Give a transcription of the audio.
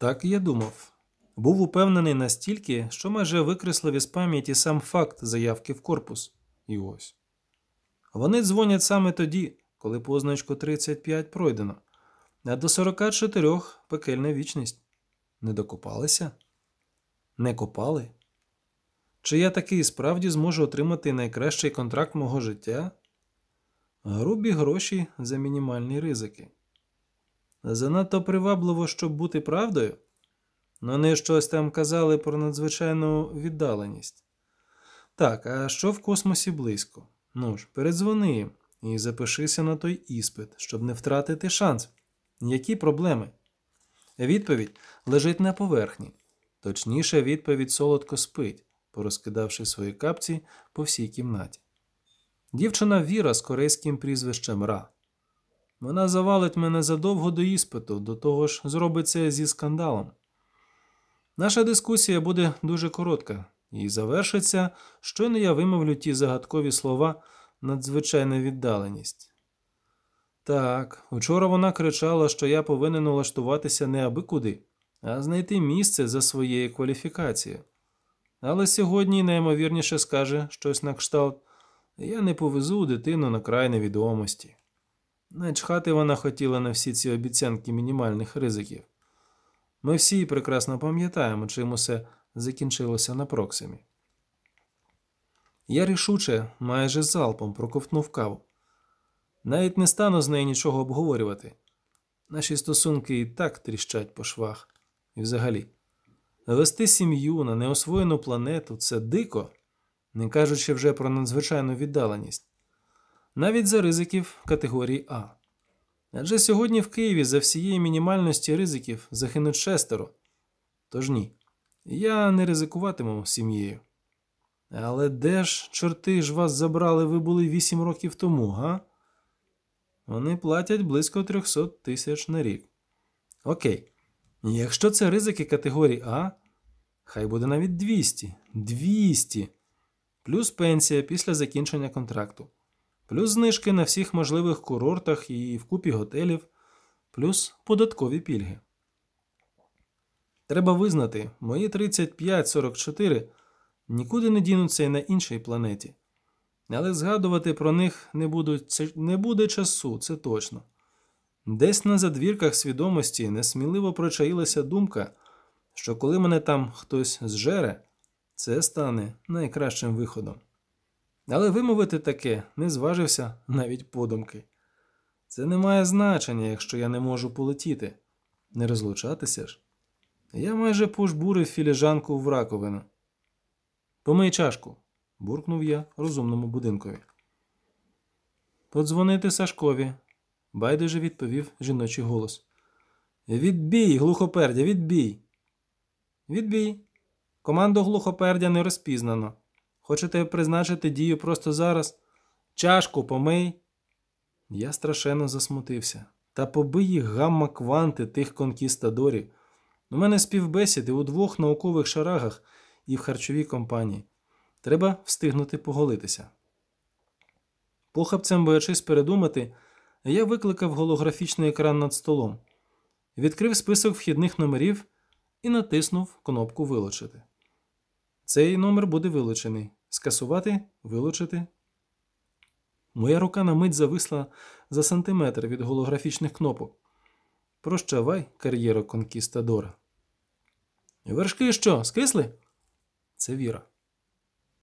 Так і я думав. Був упевнений настільки, що майже викреслив із пам'яті сам факт заявки в корпус. І ось. Вони дзвонять саме тоді, коли позначку 35 пройдено, а до 44 пекельна вічність. Не докопалися? Не копали? Чи я таки справді зможу отримати найкращий контракт мого життя? Грубі гроші за мінімальні ризики. Занадто привабливо, щоб бути правдою? Ну, вони щось там казали про надзвичайну віддаленість. Так, а що в космосі близько? Ну ж, передзвони їм і запишися на той іспит, щоб не втратити шанс. Які проблеми? Відповідь лежить на поверхні. Точніше, відповідь солодко спить, порозкидавши свої капці по всій кімнаті. Дівчина Віра з корейським прізвищем Ра. Вона завалить мене задовго до іспиту, до того ж зробить це зі скандалом. Наша дискусія буде дуже коротка і завершиться, щойно я вимовлю ті загадкові слова надзвичайна віддаленість. Так, учора вона кричала, що я повинен улаштуватися не аби куди, а знайти місце за своєю кваліфікацією. Але сьогодні наймовірніше скаже щось на кшталт я не повезу дитину на край невідомості. Начхати вона хотіла на всі ці обіцянки мінімальних ризиків. Ми всі прекрасно пам'ятаємо, чим усе закінчилося на Проксимі. Я рішуче, майже залпом проковтнув каву. Навіть не стану з нею нічого обговорювати. Наші стосунки і так тріщать по швах. І взагалі, вести сім'ю на неосвоєну планету це дико, не кажучи вже про надзвичайну віддаленість, навіть за ризиків категорії А. Адже сьогодні в Києві за всієї мінімальності ризиків загинуть шестеро. Тож ні, я не ризикуватиму сім'єю. Але де ж, чорти ж вас забрали, ви були вісім років тому, га? Вони платять близько 300 тисяч на рік. Окей. Якщо це ризики категорії А, хай буде навіть 200. 200. Плюс пенсія після закінчення контракту плюс знижки на всіх можливих курортах і в купі готелів, плюс податкові пільги. Треба визнати, мої 35-44 нікуди не дінуться й на іншій планеті. Але згадувати про них не, будуть, не буде часу, це точно. Десь на задвірках свідомості несміливо прочаїлася думка, що коли мене там хтось зжере, це стане найкращим виходом. Але вимовити таке не зважився навіть подумки. Це не має значення, якщо я не можу полетіти, не розлучатися ж. Я майже пожбурив філіжанку в раковину. Помий чашку, буркнув я розумному будинкові. Подзвонити Сашкові, байдуже відповів жіночий голос. Відбій, глухопердя, відбій. Відбій. Команду глухопердя не розпізнано. Хочете призначити дію просто зараз? Чашку помий. Я страшенно засмутився. Та побий їх гамма кванти тих конкістадорів. У мене співбесіди у двох наукових шарагах і в харчовій компанії. Треба встигнути поголитися. Похапцем боячись передумати, я викликав голографічний екран над столом, відкрив список вхідних номерів і натиснув кнопку Вилучити. Цей номер буде вилучений. Скасувати, вилучити. Моя рука на мить зависла за сантиметр від голографічних кнопок. Прощавай, кар'єра конкістадора. Вершки що, скисли? Це віра.